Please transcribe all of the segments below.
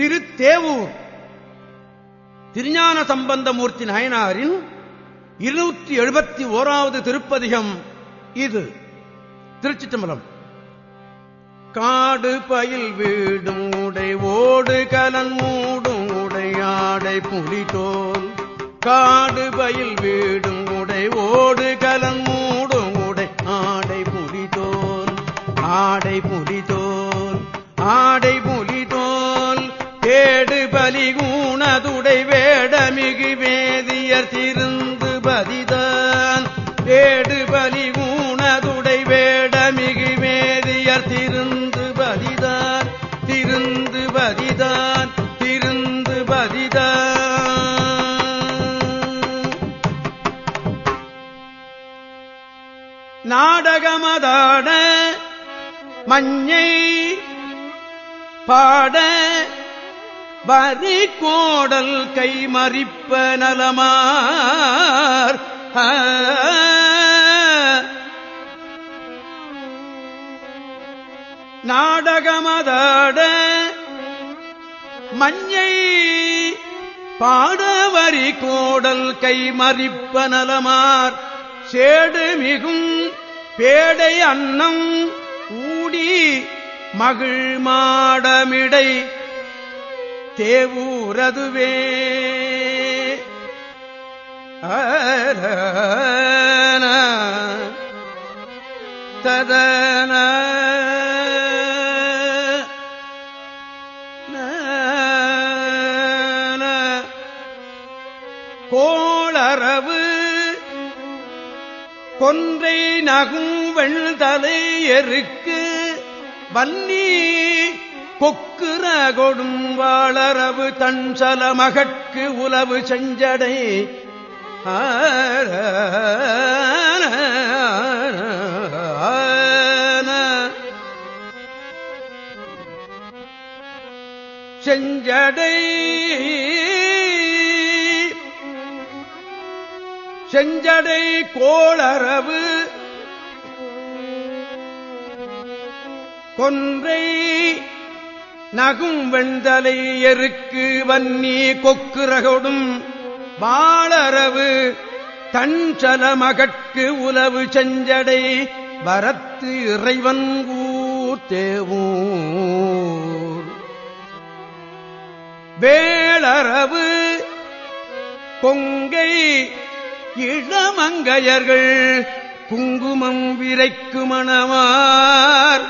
திருத்தேவூர். திருஞான சம்பந்தமூர்த்தி நயனாரின் இருநூற்றி எழுபத்தி ஓராவது திருப்பதிகம் இது. திருச்சிற்றம்பலம். காடு பயில் வீடும் உடை ஓடு கலன் மூடும் உடையாடை புலிதோல் காடு பயில் வீடும் உடை ஓடு கலன் மூடும் உடை ஆடை புலிதோல் ஆடை புலிதோல் ஆடை தேடு பலி ஊனதுடை வேடமிகு வேதியர் திருந்து பதிதான். வேடு பலி ஊனதுடை வேடமிகு வேதியர் திருந்து பதிதான். திருந்து பதிதான் திருந்து பதிதான். நாடகமதாட மஞ்சை பாட வரி கோடல் கை மறிப்ப நலமார் நாடகமதாட மஞ்சை பாடவரி கோடல் கை மறிப்ப நலமார். சேடு மிகும் பேடை அன்னம் ஊடி மகிழ் மாடமிடை தேவூரதுவே. ததன கோளரவு கொன்றை நகும் வெள்தலை எருக்கு வன்னி கொக்கு கொக்குற கொடும் வாளரவு தன்சல மகட்கு உலவு செஞ்சடை. செஞ்சடை. செஞ்சடை கோளரவு கொன்றை நகும் வெண்தலை எருக்கு வன்னி கொக்குரகொடும் வாழரவு தஞ்சல மகட்கு உலவு செஞ்சடை வரத்து இறைவன் தேவூர். வேளரவு கொங்கை இளமங்கையர்கள் குங்குமம் விரைக்கு மணமார்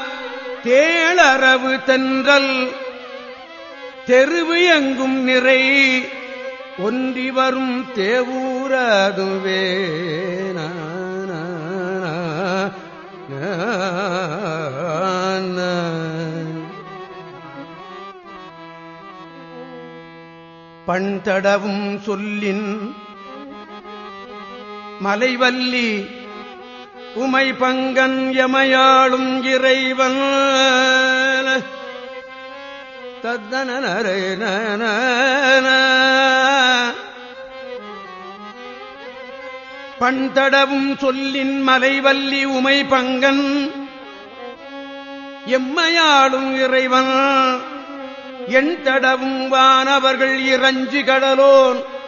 தேளரவு தென்றல். தெருவு எங்கும் நிறை ஒன்றி வரும் தேவூரதுவே பண்தடவும் சொல்லின் மலைவல்லி உமை பங்கன் எமையாளும் இறைவன். தத்தனரே பண்தடவும் சொல்லின் மலைவல்லி உமை பங்கன் எம்மையாளும் இறைவன். என் தடவும் வானவர்கள் இறஞ்சு கடலோன்.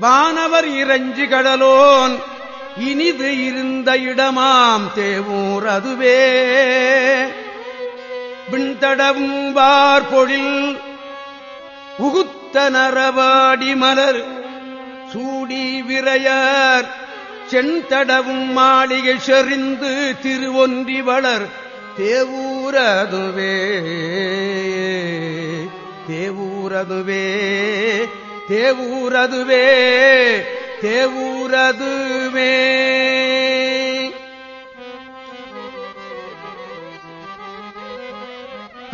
வானவர் இறஞ்சு கடலோன் இனிது இருந்த இடமாம் தேவூர் அதுவே. விண்தடம்பார் பொழில் உகுத்த நரவாடி மலர் சூடி விரையார் செண்தடவும் மாளிகை செறிந்து திருவொன்றி வளர் தேவூரதுவே தேவூரதுவே தேவூரதுவே தேவூரதுவே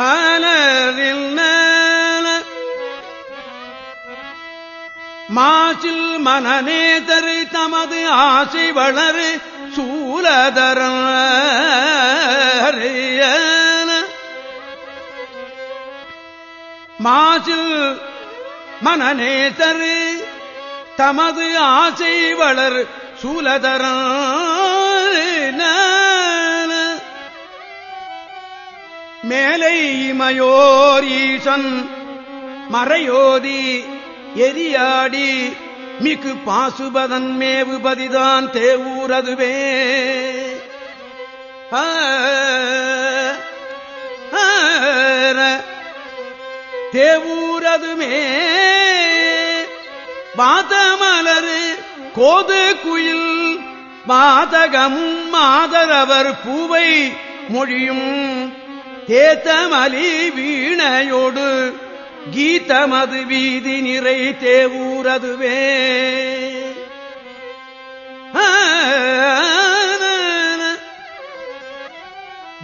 ஆனரில் மாசில் மனநேதரு தமது ஆசை வளர் சூலதரம் மாசில் மனநேசரு தமது ஆசை வளர் சூலதரான மேலை இமையோர் ஈசன் மறையோதி எரியாடி மிகு பாசுபதன் மேவுபதிதான் தேவூரதுவே ஆ தேவூரதுமே வாதமலரு கோது குயில் மாதகமும் மாதரவர் பூவை மொழியும். தேத்தமலி வீணையோடு கீதமது வீதி நிறை தேவூரதுவே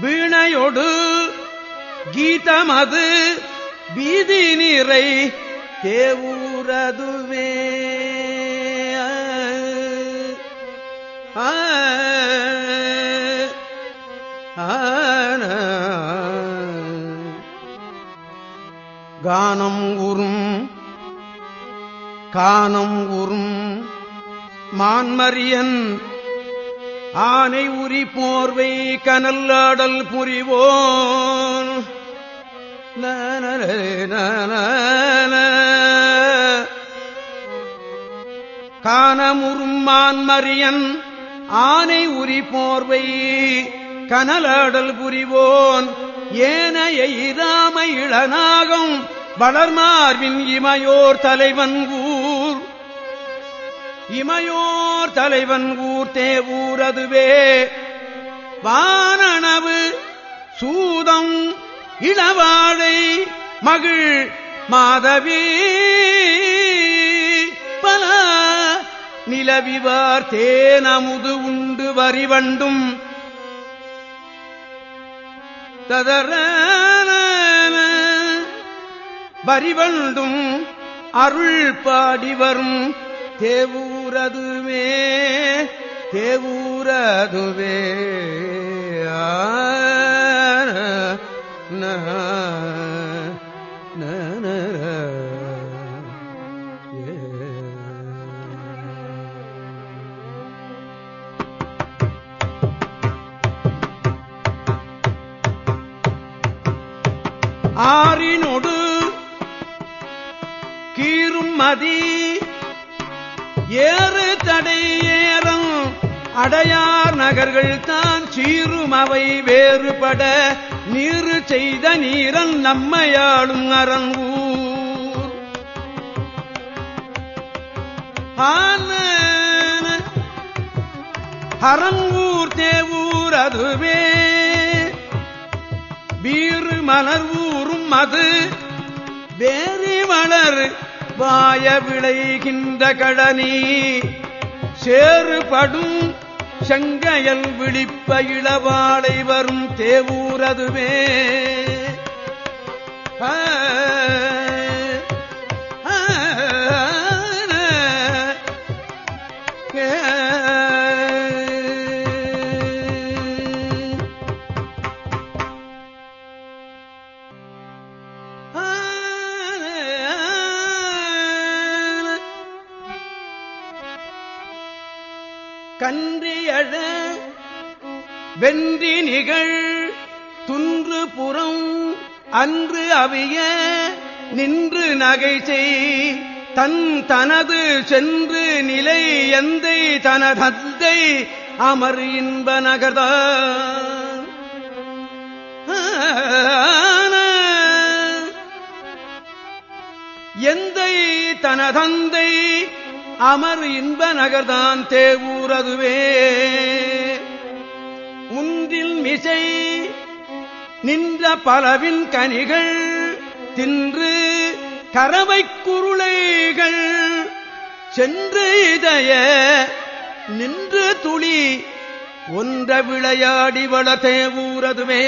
வீணையொடு கீதமது வீதி நிறை தேவூரதுவே. கானம் உறும் கானம் உறும் மான்மரியன் ஆனை உரி போர்வை கனல்லாடல் புரிவோன். காணமுறும் மான்மரியன் ஆனை உரி போர்வை கனலாடல் புரிவோன் ஏனைய இராம இளநாகம் வளர்மார்வின் இமையோர் தலைவன் ஊர். இமையோர் தலைவன் ஊர் தேவூரதுவே வானனவு சூதம் இளவாழை மகிழ் மாதவி. பல நிலவிவார் தேனமுது உண்டு வரிவண்டும் ததர வரிவண்டும் அருள் பாடி வரும். தேவூரதுமே தேவூரதுவே. ஆ. ஆறினொடு கீரும் மதி ஏறு தடை ஏறம் அடையார் நகர்கள் தான் சீரும் அவை வேறுபட நீரு செய்த நீரன் நம்மையாளும் அரங்கூர். அரங்கூர் தேவூர் அதுவே. வீறு மலர் ஊரும் அது. வேறு மலர் வாய விளைகின்ற கடனி. சேறுபடும் செங்கையல் விழிப்ப இளவாடை வரும் தேவூரதுவே கன்றியழ வென்றி நிகழ் துன்று புறம் அன்று அவிய நின்று நகை செய். தன் தனது சென்று நிலை எந்தை தனதத்தை அமர் இன்ப நகர்தான். எந்தை தனதந்தை அமர் இன்ப நகர்தான் தேவூரதுவே முன்றில் மிசை நின்ற பலவின் கனிகள் தின்று கரவை குருளைகள் சென்று இதய நின்று துளி ஒன்ற விளையாடி வள தேவூரதுவே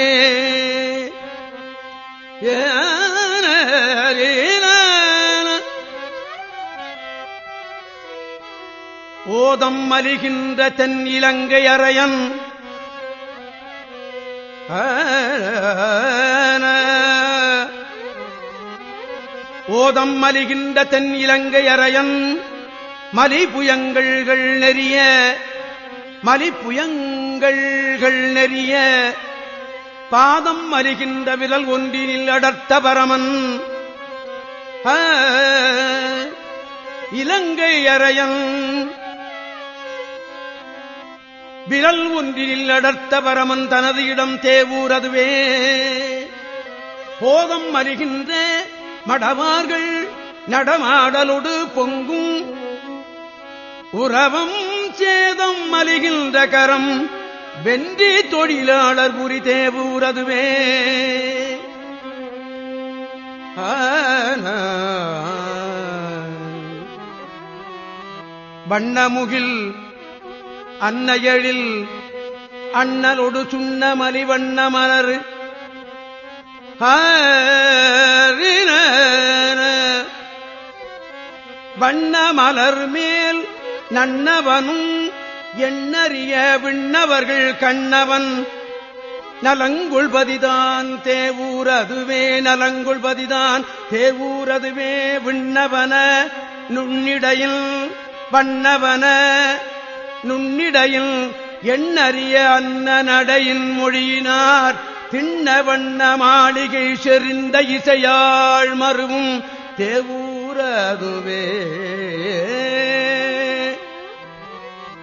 ஓதம் மலிகின்ற தென் இலங்கை அறையன் ஓதம் மலிகின்ற தென் இலங்கை அறையன் மலிபுயங்கள்கள் நெறிய. மலிபுயங்கள்கள் நெறிய. பாதம் மலிகின்ற விரல் ஒன்றினில் அடர்த்த பரமன். இலங்கை அறையன் விரல் ஒன்றில் அடர்த்த பரமன் தனது இடம் தேவூர் அதுவே. போதம் அறிகின்ற மடவார்கள் நடமாடலொடு பொங்கும். உறவம் சேதம் மலிகின்ற கரம் வென்றி தொழிலாளர் புரி தேவூர் அதுவே. வண்ணமுகில் அன்னையழில் அண்ணலொடு சுண்ண மலிவண்ண மலர் வண்ண மலர் மேல் நன்னவனும் எண்ணறிய விண்ணவர்கள் கண்ணவன். நலங்குள்பதிதான் தேவூர் அதுவே நலங்குள்பதிதான் தேவூர் அதுவே விண்ணவன. நுண்ணிடையில் வண்ணவன. நுண்ணிடையில் எண்ணறிய அன்ன நடையின் மொழியினார். திண்ண வண்ண மாளிகை செறிந்த இசையாள் மருவும் தேவூரதுவே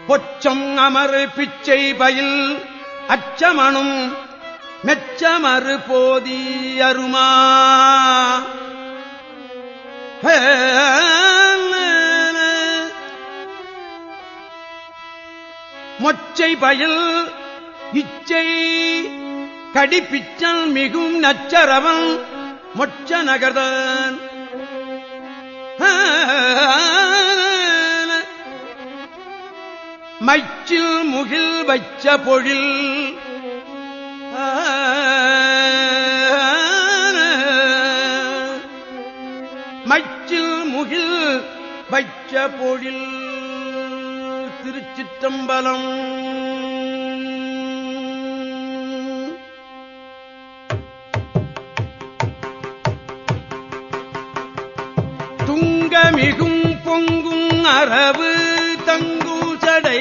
பொச்சம் அமர் பிச்சை பயில் அச்சமனும் மெச்சமறு போதி அருமா. மொச்சை பயில் இச்சை கடிப்பிச்சல் மிகும் நச்சரவன் மொச்ச நகர்தான். மச்சில் முகில் வச்ச பொழில் மச்சில் முகில் வச்ச பொழில். திருச்சிற்றம்பலம். துங்கமிகும் பொங்கும் அரவு தங்கூசடை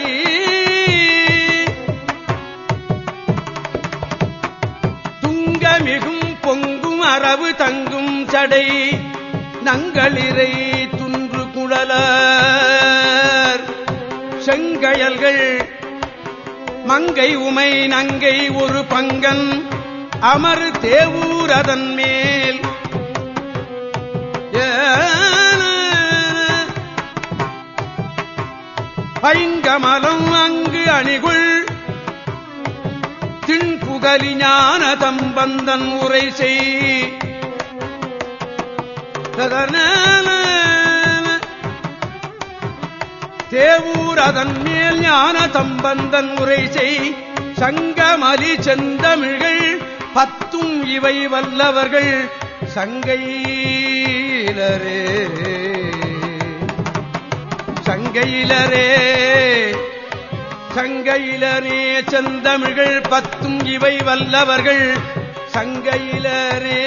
துங்கமிகும் பொங்கும் அரவு தங்கும் சடை. நங்களிரை துன்று குழல. செங்கயல்கள். மங்கை உமை நங்கை ஒரு பங்கன். அமர் தேவூரதன் மேல். பைங்கமலம் அங்கு அணிகுள். திண்புகலி ஞான தம்பந்தன் உரை செய். தேவூர் அதன் மேல் ஞான தம்பந்தன் உரை செய். சங்கமலி செந்தமிழ்கள் பத்தும் இவை வல்லவர்கள் சங்கையிலரே. சங்கையிலரே சங்கையிலரே செந்தமிழ்கள் பத்தும் இவை வல்லவர்கள் சங்கையிலரே.